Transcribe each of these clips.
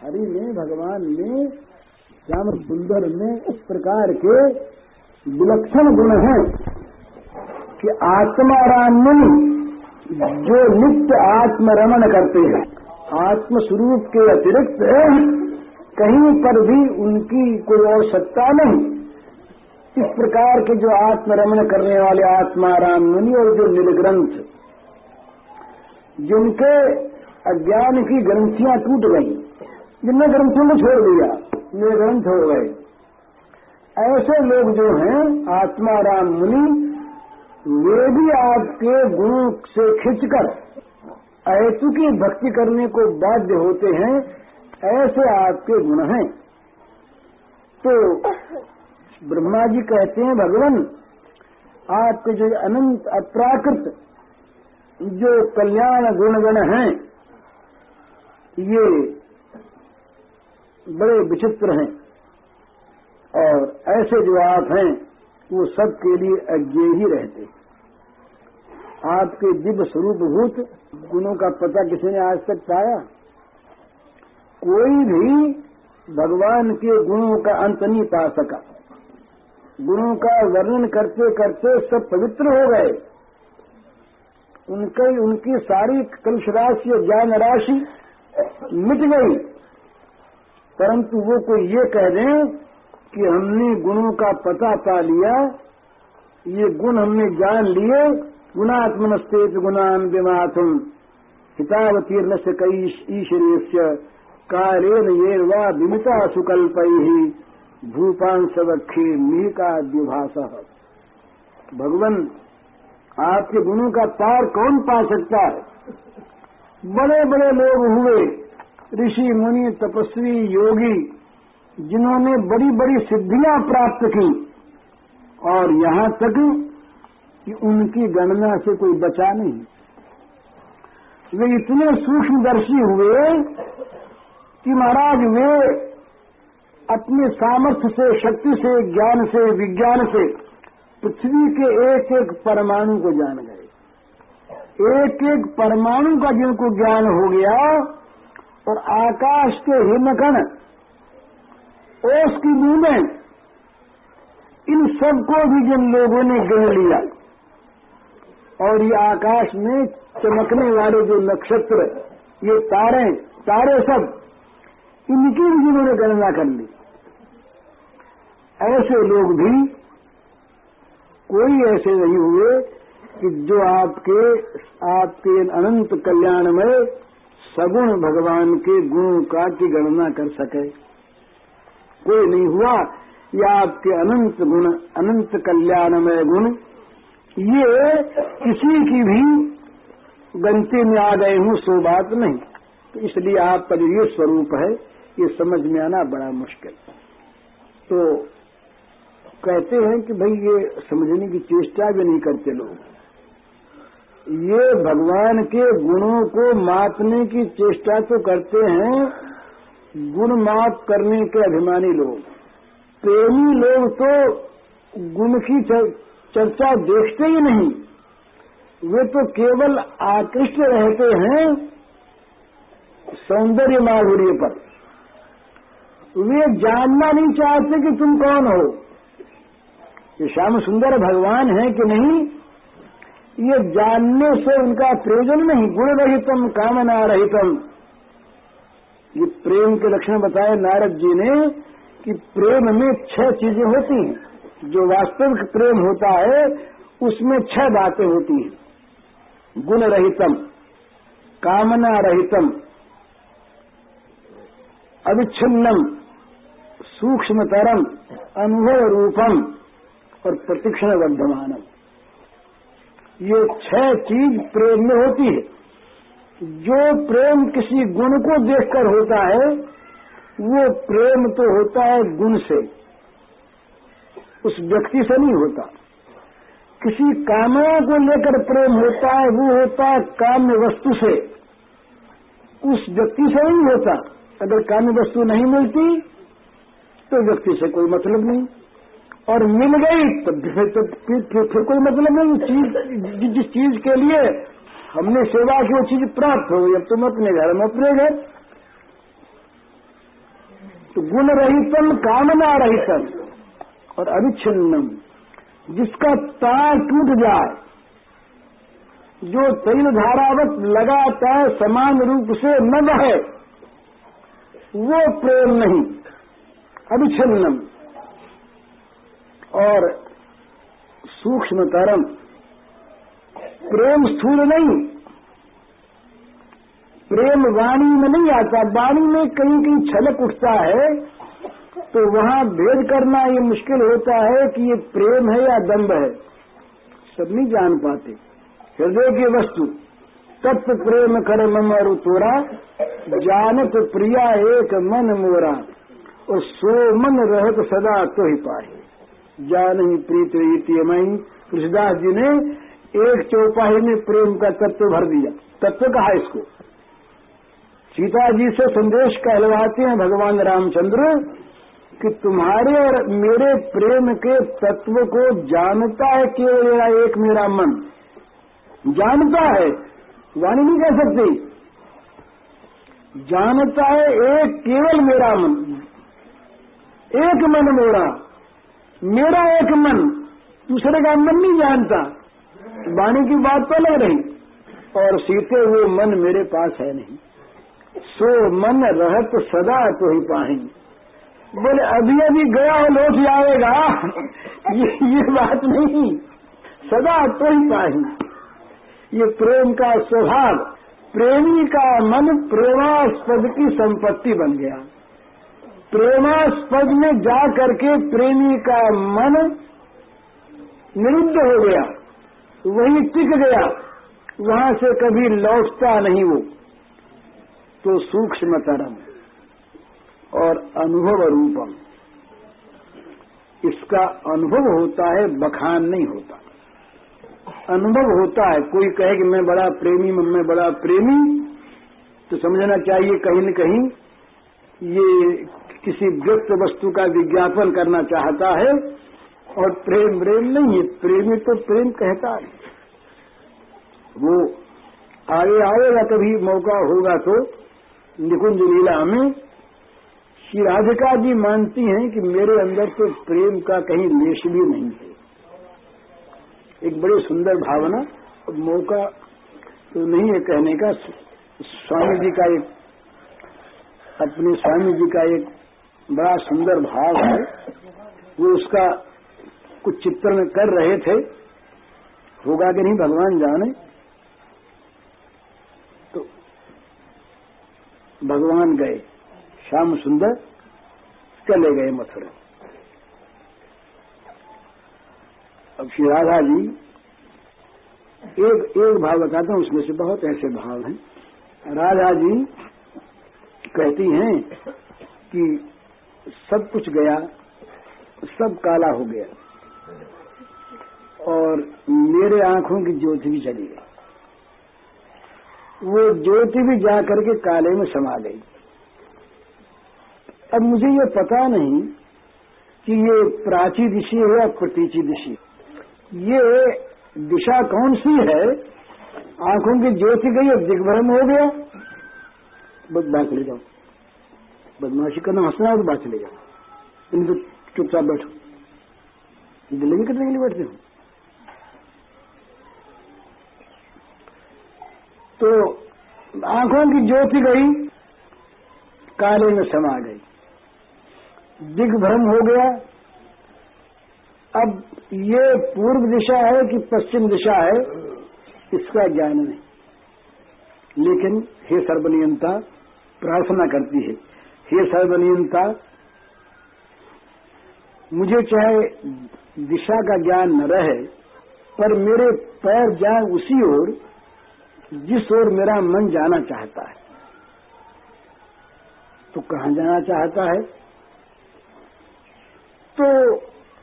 हरि में, भगवान ने श्याम सुंदर में इस प्रकार के विलक्षण गुण हैं कि आत्मारामन जो नित्य आत्मरमण करते हैं आत्म स्वरूप के अतिरिक्त कहीं पर भी उनकी कोई और सत्ता नहीं। इस प्रकार के जो आत्मरमण करने वाले आत्माराम मुनि और जो निर्ग्रंथ, जिनके अज्ञान की ग्रंथियाँ टूट गई जिनने ग्रंथियों को छोड़ दिया निर्ग्रंथ हो गए। ऐसे लोग जो हैं आत्माराम मुनि वे भी आपके गुणों से खिंचकर ऐसु की भक्ति करने को बाध्य होते हैं, ऐसे आपके गुण हैं। तो ब्रह्मा जी कहते हैं, भगवान, आपके जो अनंत अप्राकृत जो कल्याण गुणगण हैं, ये बड़े विचित्र हैं। और ऐसे जो आप हैं, वो सबके लिए अज्ञे ही रहते। आपके दिव्य स्वरूप भूत गुणों का पता किसी ने आज तक पाया? कोई भी भगवान के गुणों का अंत नहीं पा सका। गुणों का वर्णन करते करते सब पवित्र हो गए। उनके उनकी सारी कलश राशि और ज्ञान राशि मिट गई। परंतु वो कोई ये कह दें कि हमने गुणों का पता पा लिया, ये गुण हमने जान लिए गुणात्मनस्ते गुणान विमाथुम हितावतीर्ण से कई ईश्वरीय कालेन ये वा विमिता सुकल्प ही भूपान सवक्षे मी का द्विभाषा भगवान, आपके गुणों का पार कौन पा सकता है? बड़े बड़े लोग हुए। ऋषि मुनि, तपस्वी, योगी, जिन्होंने बड़ी बड़ी सिद्धियाँ प्राप्त की और यहाँ तक कि उनकी गणना से कोई बचा नहीं। वे इतने सूक्ष्मदर्शी हुए कि महाराज, वे अपने सामर्थ्य से, शक्ति से, ज्ञान से, विज्ञान से पृथ्वी के एक एक परमाणु को जान गए। एक एक परमाणु का जिनको ज्ञान हो गया और आकाश के हिमकण ओस की बूंदें, इन सबको भी जिन लोगों ने गिन लिया। और ये आकाश में चमकने वाले जो नक्षत्र, ये तारे तारे सब, इनकी भी जिन्होंने गणना कर ली। ऐसे लोग भी, कोई ऐसे नहीं हुए कि जो आपके आपके अनंत कल्याण में सगुण भगवान के गुणों का की गणना कर सके। कोई नहीं हुआ, या आपके अनंत गुण, अनंत कल्याणमय गुण, ये किसी की भी गंती में आ गए हूँ, सो बात नहीं। तो इसलिए आपका जो ये स्वरूप है, ये समझ में आना बड़ा मुश्किल। तो कहते हैं कि भाई, ये समझने की चेष्टा भी नहीं करते लोग। ये भगवान के गुणों को मापने की चेष्टा तो करते हैं, गुण माप करने के अभिमानी लोग। प्रेमी लोग तो गुण की चर्चा देखते ही नहीं। वे तो केवल आकृष्ट रहते हैं सौंदर्य माधुर्य पर। वे जानना नहीं चाहते कि तुम कौन हो। ये श्याम सुंदर भगवान है कि नहीं? ये जानने से उनका प्रयोजन नहीं गुण रहितम कामना रहितम ये प्रेम के लक्षण बताए नारद जी ने कि प्रेम में छह चीज़ें होती हैं। जो वास्तविक प्रेम होता है, उसमें छह बातें होती हैं। गुण रहितम कामना रहितम अविच्छिन्नम, सूक्ष्मतरम अनुभव रूपम और प्रतिक्षण वर्धमान ये छह चीज़ प्रेम में होती है। जो प्रेम किसी गुण को देखकर होता है, वो प्रेम तो होता है गुण से। उस व्यक्ति से नहीं होता। किसी कामना को लेकर प्रेम होता है, वो होता है काम्य वस्तु से। उस व्यक्ति से नहीं होता। अगर काम्य वस्तु नहीं मिलती तो व्यक्ति से कोई मतलब नहीं। और मिल गई तो फिर तो फिर, कोई मतलब नहीं उस चीज़ जिस चीज़ के लिए हमने सेवा की वो चीज़ प्राप्त हो गई। अब तुम अपने घर में अपने घर। तो गुण रहितम कामना रहितम और अविच्छिन्नम जिसका तार टूट जाए जो तैल धारावत लगातार समान रूप से न बहे वो प्रेम नहीं अभिछिन्नम और सूक्ष्म तरम प्रेम स्थूल नहीं। प्रेम वाणी में नहीं आता, वाणी में कहीं कहीं छलक उठता है तो वहाँ भेद करना ये मुश्किल होता है कि ये प्रेम है या दम्भ है। सब नहीं जान पाते। हृदय की वस्तु, तत्व प्रेम कर मरु तोरा, जानत प्रिया एक मन मोरा, और सो मन रहत सदा तो ही पाए जान ही प्रीत मई कृष्णदास जी ने एक चौपाही में प्रेम का तत्व भर दिया। तत्व कहा इसको? सीता जी से संदेश कहलवाते हैं भगवान रामचंद्र कि तुम्हारे और मेरे प्रेम के तत्व को जानता है केवल मेरा एक, मेरा मन। जानता है? वाणी नहीं कह सकती। जानता है एक, केवल मेरा मन। एक मन मेरा। मेरा एक मन दूसरे का मन नहीं जानता। वाणी की बात तो लग रही और सीते हुए मन मेरे पास है नहीं। सो मन रहत सदा तो ही पाएँगे बोले अभी अभी गया हो लौट जाएगा ये, ये बात नहीं सदा तो ही पाएँगे ये प्रेम का स्वभाव प्रेमी का मन प्रेमास्पद की संपत्ति बन गया। प्रेमास्पद में जा करके प्रेमी का मन निरुद्ध हो गया, वही टिक गया, वहाँ से कभी लौटता नहीं वो। तो सूक्ष्मतरम और अनुभव रूपम, इसका अनुभव होता है, बखान नहीं होता। अनुभव होता है, कोई कहे कि मैं बड़ा प्रेमी, मैं बड़ा प्रेमी तो समझना चाहिए कहीं न कहीं, ये किसी व्यक्त वस्तु का विज्ञापन करना चाहता है और प्रेम प्रेम नहीं है, प्रेमी तो प्रेम कहता है। वो आगे आएगा कभी मौका होगा तो निकुंज लीला में श्री राधिका जी मानती हैं कि मेरे अंदर तो प्रेम का कहीं लेश भी नहीं है। एक बड़ी सुंदर भावना और मौका तो नहीं है कहने का। स्वामी जी का एक, अपने स्वामी जी का एक बड़ा सुंदर भाव है। वो उसका कुछ चित्र में कर रहे थे। होगा कि नहीं, भगवान जाने। तो भगवान गए। श्याम सुंदर चले गए मथुरा। अब श्री राधा जी, एक एक भाव बताता हूँ, उसमें से बहुत ऐसे भाव हैं। राधा जी कहती हैं कि सब कुछ गया, सब काला हो गया। और मेरे आँखों की ज्योति भी चली गई। वो ज्योति भी जा करके काले में समा गई। अब मुझे ये पता नहीं कि ये प्राची दिशी है या प्रतीची दिशी। ये दिशा कौन सी है? आँखों की ज्योति गई, अब दिग्भ्रम हो गया। बस बात चले जाओ। बदमाशी करना हंसना है तो बात चले जाओ तो चुपचाप बैठो। दिल्ली करने के लिए बैठते हो? तो आँखों की ज्योति गई, काले में समा गई। दिग्भ्रम हो गया। अब ये पूर्व दिशा है कि पश्चिम दिशा है, इसका ज्ञान नहीं। लेकिन हे सर्वनियंता, प्रार्थना करती है। हे सर्वनियंता मुझे चाहे दिशा का ज्ञान न रहे, पर मेरे पैर जाए उसी ओर, जिस ओर मेरा मन जाना चाहता है। तो कहाँ जाना चाहता है? तो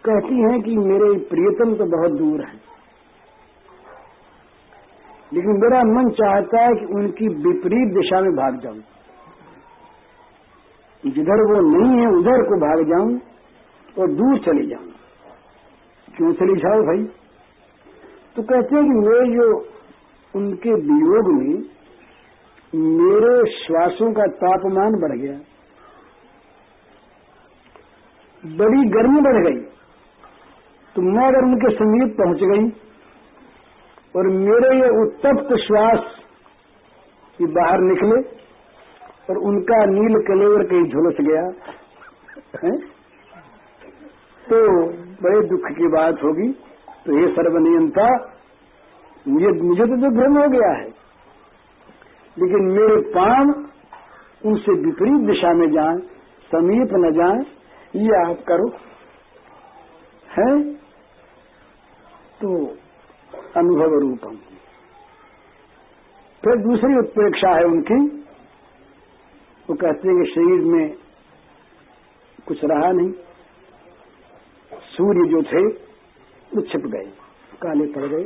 कहती हैं कि मेरे प्रियतम तो बहुत दूर है। लेकिन मेरा मन चाहता है कि उनकी विपरीत दिशा में भाग जाऊँ। जिधर वो नहीं है, उधर को भाग जाऊँ और दूर चले जाऊँ। क्यों चली जाओ भाई? तो कहते हैं कि मेरे जो उनके वियोग में मेरे श्वासों का तापमान बढ़ गया, बड़ी गर्मी बढ़ गई तो मैं अगर उनके समीप पहुँच गई और मेरे ये उत्तप्त श्वास ये बाहर निकले और उनका नील कलेवर कहीं झुलस गया, है? तो बड़े दुख की बात होगी। तो ये सर्वनियंता, मुझे मुझे तो जो भ्रम हो गया है। लेकिन मेरे पान उनसे विपरीत दिशा में जाए, समीप न जाए, ये आप करो है। तो अनुभव रूपम। फिर दूसरी उत्प्रेक्षा है उनकी। वो कहते हैं कि शरीर में कुछ रहा नहीं। सूर्य जो थे, वो छिप गए, काले पड़ गए,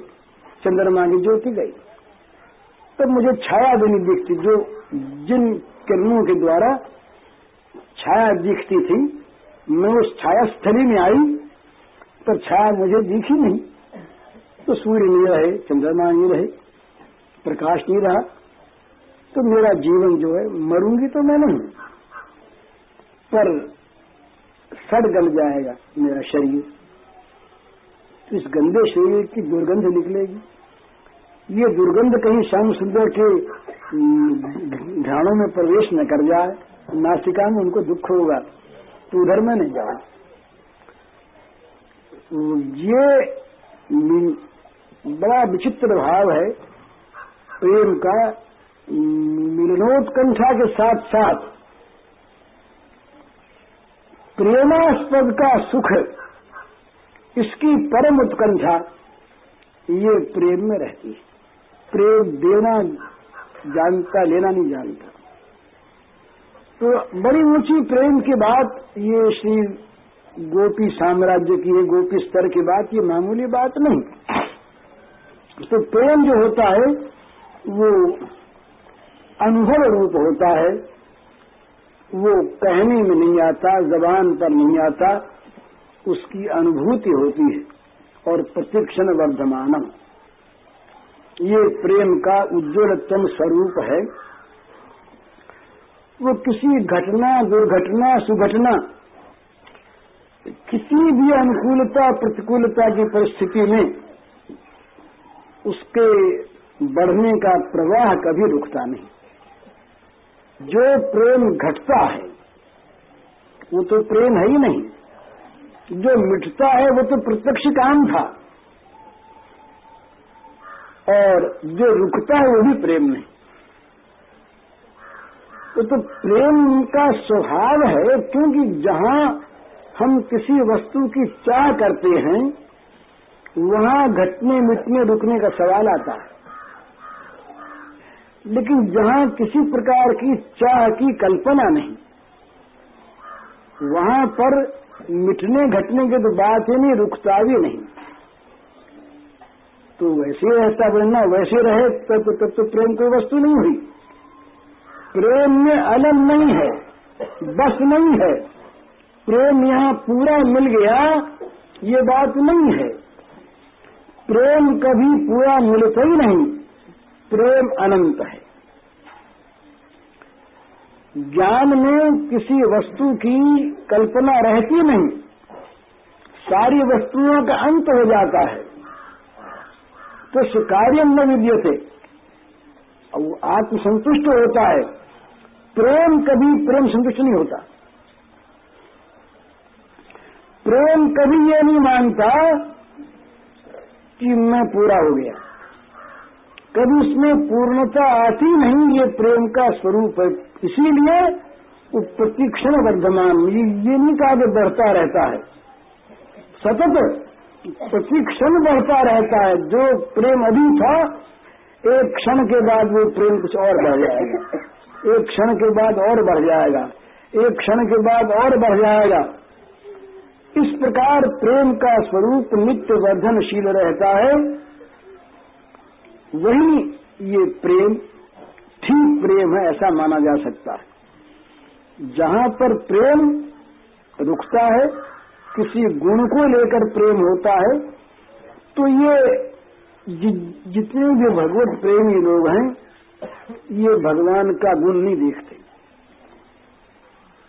चंद्रमा की ज्योति गई। तब मुझे छाया भी नहीं दिखती, जो जिन किरणों के द्वारा छाया दिखती थी, मैं उस छाया स्थली में आई, पर छाया मुझे दिखी नहीं। तो सूर्य नहीं रहे, चंद्रमा नहीं रहे, प्रकाश नहीं रहा तो मेरा जीवन जो है, मरूँगी तो मैं नहीं। पर सड़ गल जाएगा मेरा शरीर। तो इस गंदे शरीर की दुर्गंध निकलेगी। ये दुर्गंध कहीं श्याम सुंदर के घाणों में प्रवेश न कर जाए नासिका में उनको दुख होगा तो उधर में नहीं जाए ये बड़ा विचित्र भाव है, प्रेम का मिलनोत्कंठा के साथ साथ प्रेमास्पद का सुख इसकी परम उत्कंठा ये प्रेम में रहती है। प्रेम देना, जानता, लेना नहीं जानता। तो बड़ी ऊँची प्रेम की बात ये श्री गोपी साम्राज्य की है गोपी स्तर की बात ये मामूली बात नहीं। तो प्रेम जो होता है, वो अनुभव रूप होता है, वो कहने में नहीं आता, जबान पर नहीं आता, उसकी अनुभूति होती है और प्रतिक्षण वर्धमानम ये प्रेम का उज्ज्वलतम स्वरूप है। वो किसी घटना, दुर्घटना, सुघटना, किसी भी अनुकूलता, प्रतिकूलता की परिस्थिति में उसके बढ़ने का प्रवाह कभी रुकता नहीं। जो प्रेम घटता है वो तो प्रेम है ही नहीं। जो मिटता है वो तो प्रत्यक्ष काम था। और जो रुकता है वो भी प्रेम नहीं तो, तो प्रेम का स्वभाव है क्योंकि जहाँ हम किसी वस्तु की चाह करते हैं वहाँ घटने मिटने रुकने का सवाल आता है। लेकिन जहाँ किसी प्रकार की चाह की कल्पना नहीं वहाँ पर मिटने घटने की तो बात ही नहीं रुकता भी नहीं। तो वैसे रहता बनना वैसे रहे तब तो, तब तो प्रेम कोई वस्तु नहीं हुई। प्रेम में अलम नहीं है बस नहीं है। प्रेम यहाँ पूरा मिल गया ये बात नहीं है। प्रेम कभी पूरा मिलता ही नहीं। प्रेम अनंत है। ज्ञान में किसी वस्तु की कल्पना रहती नहीं। सारी वस्तुओं का अंत हो जाता है। तो कार्य न विद्य थे वो आत्मसंतुष्ट होता है। प्रेम कभी प्रेम संतुष्ट नहीं होता। प्रेम कभी ये नहीं मानता कि मैं पूरा हो गया। कभी उसमें पूर्णता आती नहीं ये प्रेम का स्वरूप है। इसीलिए वो प्रतिक्षण वर्धमान ये, ये नहीं कहा कि बढ़ता रहता है। सतत प्रति क्षण बढ़ता रहता है। जो प्रेम अभी था एक क्षण के बाद वो प्रेम कुछ और बढ़ जाएगा। एक क्षण के बाद और बढ़ जाएगा। एक क्षण के बाद और बढ़ जाएगा। इस प्रकार प्रेम का स्वरूप नित्य वर्धनशील रहता है। वही ये प्रेम ठीक प्रेम है ऐसा माना जा सकता है। जहाँ पर प्रेम रुकता है किसी गुण को लेकर प्रेम होता है तो ये जि, जितने भी भगवत प्रेमी लोग हैं ये भगवान का गुण नहीं देखते।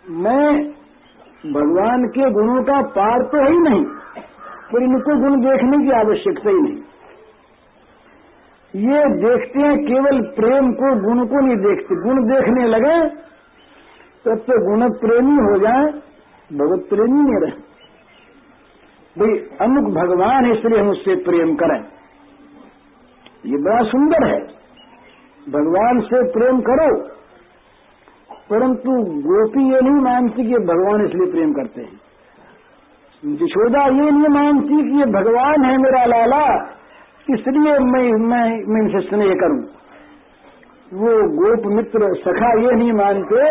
मैं भगवान के गुणों का पार तो ही नहीं फिर इनको गुण देखने की आवश्यकता ही नहीं। ये देखते हैं केवल प्रेम को, गुण को नहीं देखते। गुण देखने लगे, तब तो गुण प्रेमी हो जाए, भगवत प्रेमी नहीं रहे। भाई, अमुक भगवान इसलिए हम उससे प्रेम करें। ये बड़ा सुंदर है। भगवान से प्रेम करो, परंतु गोपी ये नहीं मानती कि भगवान इसलिए प्रेम करते हैं। यशोदा ये नहीं मानती कि ये भगवान है मेरा लाला। इसलिए मैं मैं मैं इनसे स्नेह करूँ। वो गोप मित्र सखा ये नहीं मानते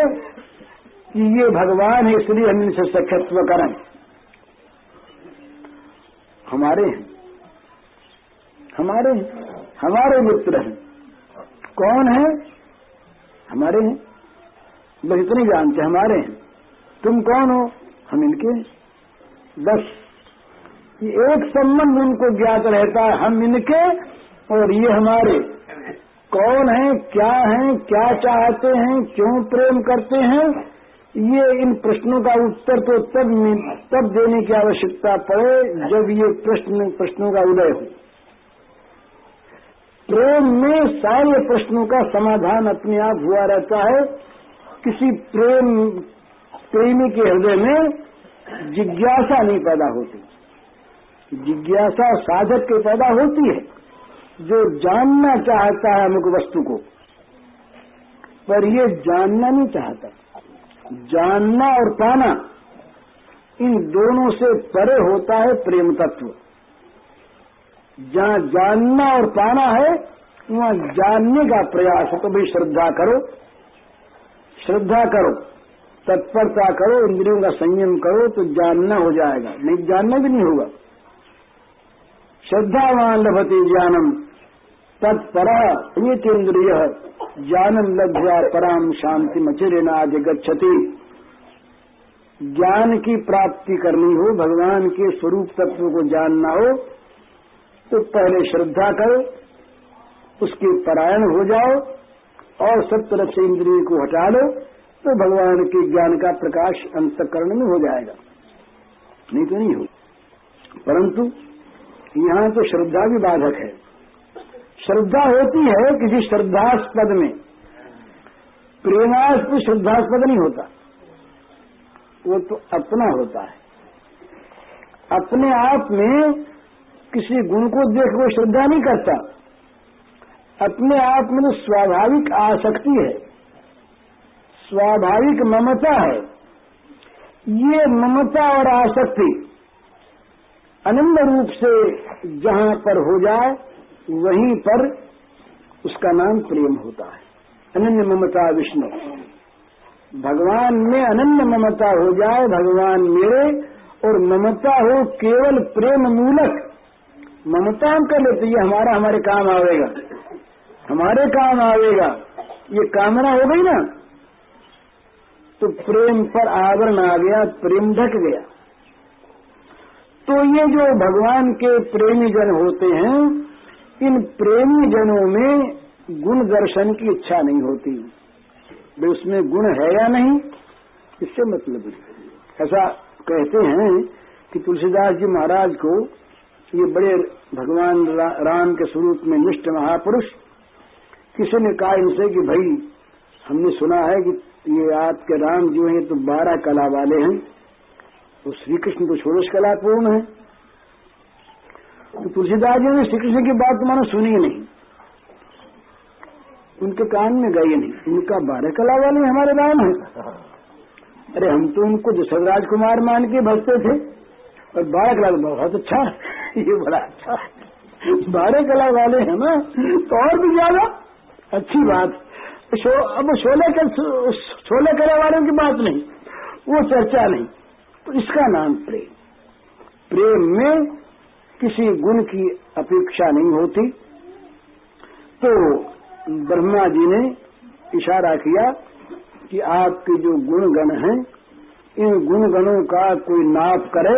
कि ये भगवान है, इसलिए हम इनसे सखत्व करें। हमारे हैं। हमारे हमारे मित्र हैं। कौन है? हमारे हैं। बस इतने जानते हमारे हैं। तुम कौन हो? हम इनके बस एक संबंध उनको ज्ञात रहता है हम इनके, और ये हमारे। कौन है, क्या है, क्या चाहते हैं, क्यों प्रेम करते हैं, ये इन प्रश्नों का उत्तर तो तब तब देने की आवश्यकता पड़े जब ये प्रश्न, प्रश्नों का उदय हो। प्रेम में सारे प्रश्नों का समाधान अपने आप हुआ रहता है। किसी प्रेम, प्रेमी के हृदय में जिज्ञासा नहीं पैदा होती। जिज्ञासा साधक के पैदा होती है, जो जानना चाहता है अमुक वस्तु को। पर ये जानना नहीं चाहता। जानना और पाना, इन दोनों से परे होता है प्रेम तत्व। जहाँ जानना और पाना है, वहाँ जानने का प्रयास है तो भाई श्रद्धा करो। श्रद्धा करो, तत्परता करो, इंद्रियों का संयम करो तो जानना हो जाएगा। नहीं, जानना भी नहीं होगा। श्रद्धावान लभते ज्ञानम तत्पर प्रियतेन्द्रिय ज्ञानम लभ्या पराम शांति मचिरेनाज गच्छति ज्ञान की प्राप्ति करनी हो, भगवान के स्वरूप तत्व को जानना हो तो पहले श्रद्धा करो, उसके परायण हो जाओ, और सब तरफ़ से इंद्रिय को हटा लो तो भगवान के ज्ञान का प्रकाश अंतकरण में हो जाएगा। नहीं तो नहीं हो। परंतु यहाँ तो श्रद्धा भी बाधक है। श्रद्धा होती है किसी श्रद्धास्पद में। प्रेमास्पद श्रद्धास्पद नहीं होता। वो तो अपना होता है। अपने आप में किसी गुण को देख वो श्रद्धा नहीं करता। अपने आप में तो स्वाभाविक आसक्ति है। स्वाभाविक ममता है। ये ममता और आसक्ति अनन्य रूप से जहाँ पर हो जाए, वहीं पर उसका नाम प्रेम होता है। अनन्य ममता विष्णु। भगवान में अनन्य ममता हो जाए, भगवान मेरे, और ममता हो केवल प्रेम मूलक। ममता कर लेते, ये हमारा, हमारे काम आवेगा। हमारे काम आवेगा। ये कामना हो गई ना? तो प्रेम पर आवरण आ गया, प्रेम ढक गया। तो ये जो भगवान के प्रेमी जन होते हैं इन प्रेमी जनों में गुण दर्शन की इच्छा नहीं होती। वे उसमें गुण है या नहीं इससे मतलब ऐसा कहते हैं कि तुलसीदास जी महाराज को ये बड़े भगवान रा, राम के स्वरूप में निष्ठ महापुरुष किसी ने कहा इनसे कि भाई हमने सुना है कि ये आपके राम जो हैं तो बारह कला वाले हैं। तो श्री कृष्ण तो षोड़श कलापूर्ण है। तो तुलसीदास जी ने श्री कृष्ण की बात तो सुनी नहीं। उनके कान में गई नहीं। उनका बारह कला वाले हमारे राम है। अरे हम तो उनको जसद राजकुमार मान के भजते थे और बारह कला बहुत अच्छा ये बड़ा अच्छा बारह कला वाले हैं ना तो और भी ज़्यादा। अच्छी बात। शो, अब शोले कर शोले कला वालों की बात नहीं वो चर्चा नहीं। तो इसका नाम प्रेम। प्रेम में किसी गुण की अपेक्षा नहीं होती। तो ब्रह्मा जी ने इशारा किया कि आपके जो गुण गण हैं, इन गुण गणों का कोई नाप करे,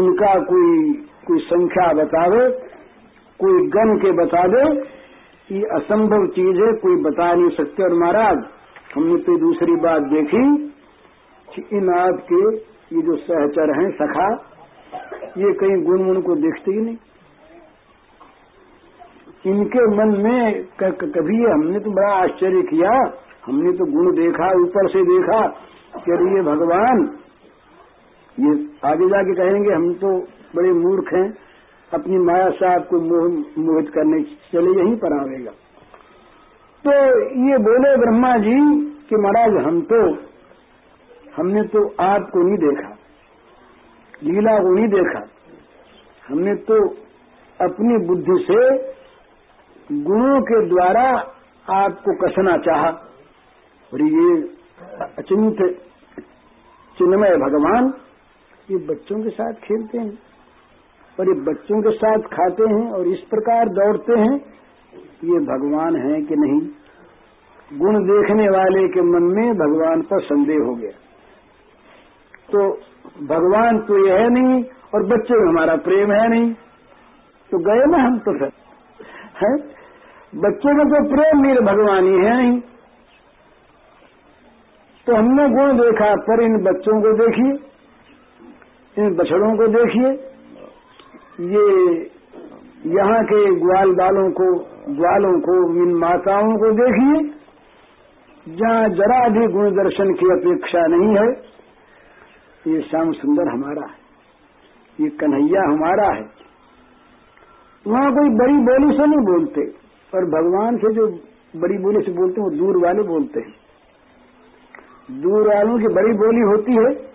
इनका कोई कोई संख्या बतावे, कोई गण के बता दे ये असंभव चीज़ है कोई बता नहीं सकते। और महाराज, हमने तो दूसरी बात देखी कि इन आपके ये जो सहचर हैं, सखा, ये कहीं गुण गुण को देखते ही नहीं। इनके मन में कभी हमने तो बड़ा आश्चर्य किया, हमने तो गुण देखा, ऊपर से देखा कि ये भगवान, ये आगे जाके कहेंगे, हम तो बड़े मूर्ख हैं, अपनी माया से आपको मोहित करने चले, यहीं पर आवेगा तो ये बोले ब्रह्मा जी कि महाराज, हम तो हमने तो आपको नहीं देखा, लीला को नहीं देखा। हमने तो अपनी बुद्धि से गुणों के द्वारा आपको कसना चाहा। और ये अचिंत चिन्मय भगवान ये बच्चों के साथ खेलते हैं और ये बच्चों के साथ खाते हैं और इस प्रकार दौड़ते हैं। ये भगवान है कि नहीं? गुण देखने वाले के मन में भगवान पर संदेह हो गया। तो भगवान तो ये है नहीं, और बच्चे में हमारा प्रेम है नहीं। तो गए ना हम तो फिर। है? बच्चे में तो प्रेम मेरे भगवान ही है नहीं। तो हमने गुण देखा, पर इन बच्चों को देखिए, इन बछड़ों को देखिए। ये यहाँ के ग्वाल बालों को, ग्वालों को, इन माताओं को देखिए, जहाँ जरा भी गुण दर्शन की अपेक्षा नहीं है। ये श्याम सुंदर हमारा है। ये कन्हैया हमारा है। वहाँ कोई बड़ी बोली से नहीं बोलते और भगवान से जो बड़ी बोली से बोलते हैं, वो दूर वाले बोलते हैं। दूर वालों की बड़ी बोली होती है,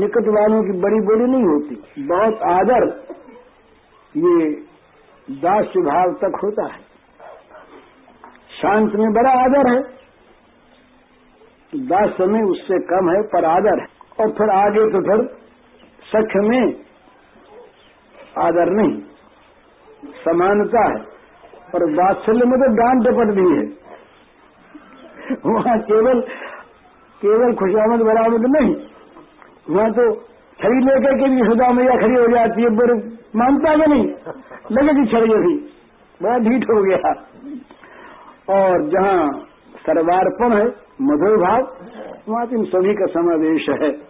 निकट वालों की बड़ी बोली नहीं होती। बहुत आदर ये दास भाव तक होता है। शांत में बड़ा आदर है। दास में उससे कम है, पर आदर है। और फिर आगे तो फिर सख में आदर नहीं। समानता है। पर वात्सल्य में तो डांट डपट भी है। वहाँ केवल केवल खुशामद बरामद नहीं। वहाँ तो छड़ी लेकर के भी सुधा मैया खड़ी हो जाती है, पर मानता कि नहीं। लगे लगेगी छड़ी अभी बड़ा ढीठ हो गया। और जहाँ सर्वार्पण है, मधुर भाव, वहाँ तो सभी का समावेश है।